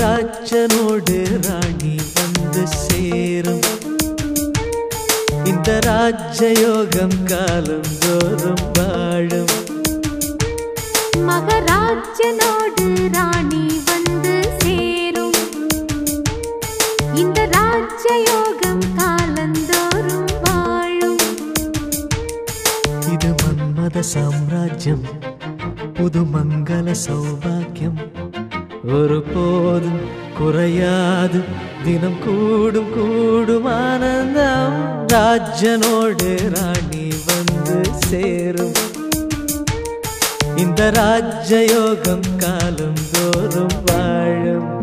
மகராஜனோடு ராணி வந்து சேரும். இந்த ராஜயோகம் காலம் தோறும் வாழும். மகராஜனோடு ராணி வந்து சேரும். இந்த ராஜயோகம் காலந்தோறும் வாழும். இது மன்மத சாம்ராஜ்யம் புது மங்கள சௌபாக்கியம். ஒருபோதும் குறையாது. தினம் கூடும் கூடும் ஆனந்தம். ராஜனோடு ராணி வந்து சேரும். இந்த ராஜயோகம் காலம் தோறும் வாழும்.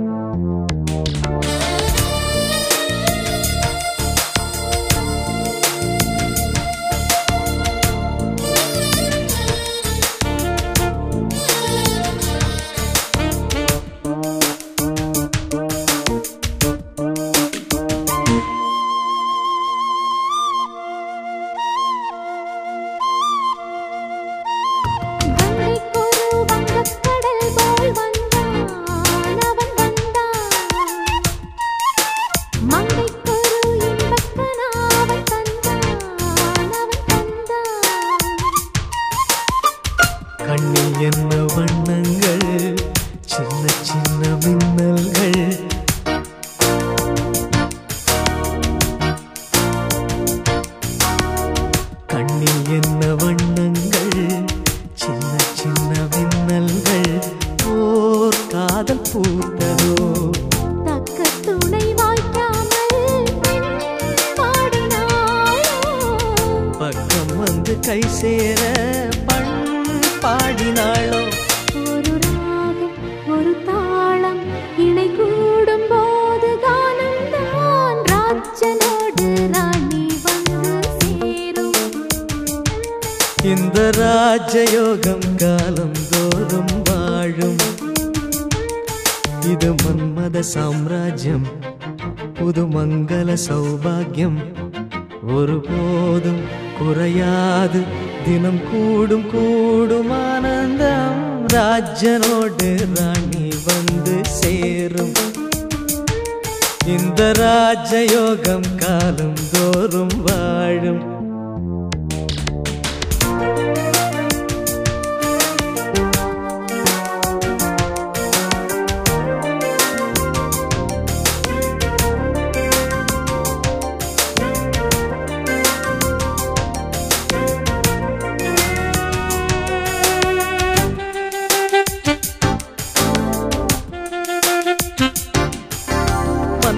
மின்னல்கள் கண்ணில் என்ன வண்ணங்கள்? சின்ன சின்ன மின்னல்கள் ஓர் காதல் பூத்ததோ? தக்க துணை பக்கம் வந்து கை சேர பண் பாடினாளோ? ராஜயோகம் காலம் தோறும் வாழும். இது மன்மத சாம்ராஜ்யம் புது மங்கள சௌபாகியம். ஒருபோதும் குறையாது தினம் கூடும் கூடும் ஆனந்தம். ராஜனோடு ராணி வந்து சேரும். இந்த ராஜயோகம் காலம் தோறும் வாழும்.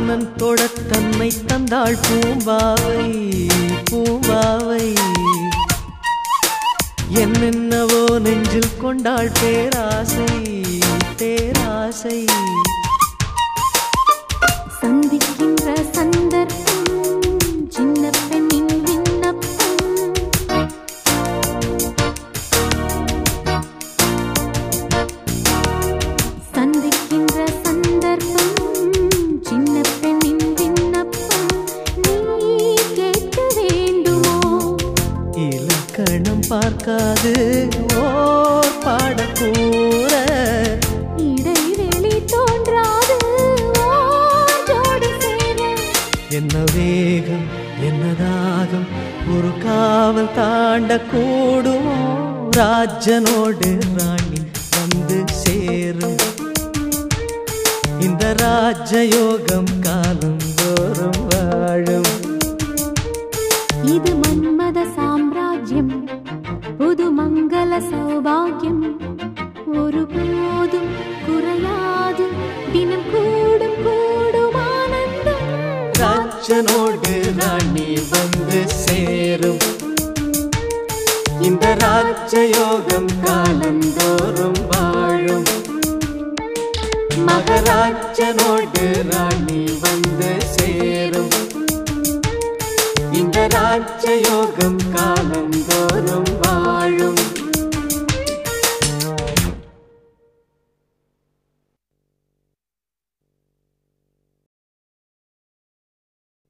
வானன் தொட தன்னை தந்தாள் பூம்பாவை பூம்பாவை. என்னென்னவோ நெஞ்சில் கொண்டாள் பேராசை பேராசை. சந்திக்கின்ற சந்தர்ப்பம் பார்க்காது ஓர் பாடக்கூற இடைவெளி தோன்றாது. என்ன வேகம் என்ன தாகம் ஒரு காவல் தாண்ட கூடுமோ ராஜனோடு ராணி வந்து சேரும். இந்த ராஜயோகம் காலம் தோறும் வாழும். இது மன்மத சாம்ராஜ்யம். புது மங்கள சௌபாகியம். ஒரு போதும் குறையாது. தினம் கூடும் கூடும் ஆனந்தம். ராஜனோடு ராணி வந்து சேரும். இந்த ராஜயோகம் காலந்தோறும் வாழும். மகராஜனோடு ராணி வந்து சேரும். രാജ്യയോഗം കാലം തോറും വാഴും.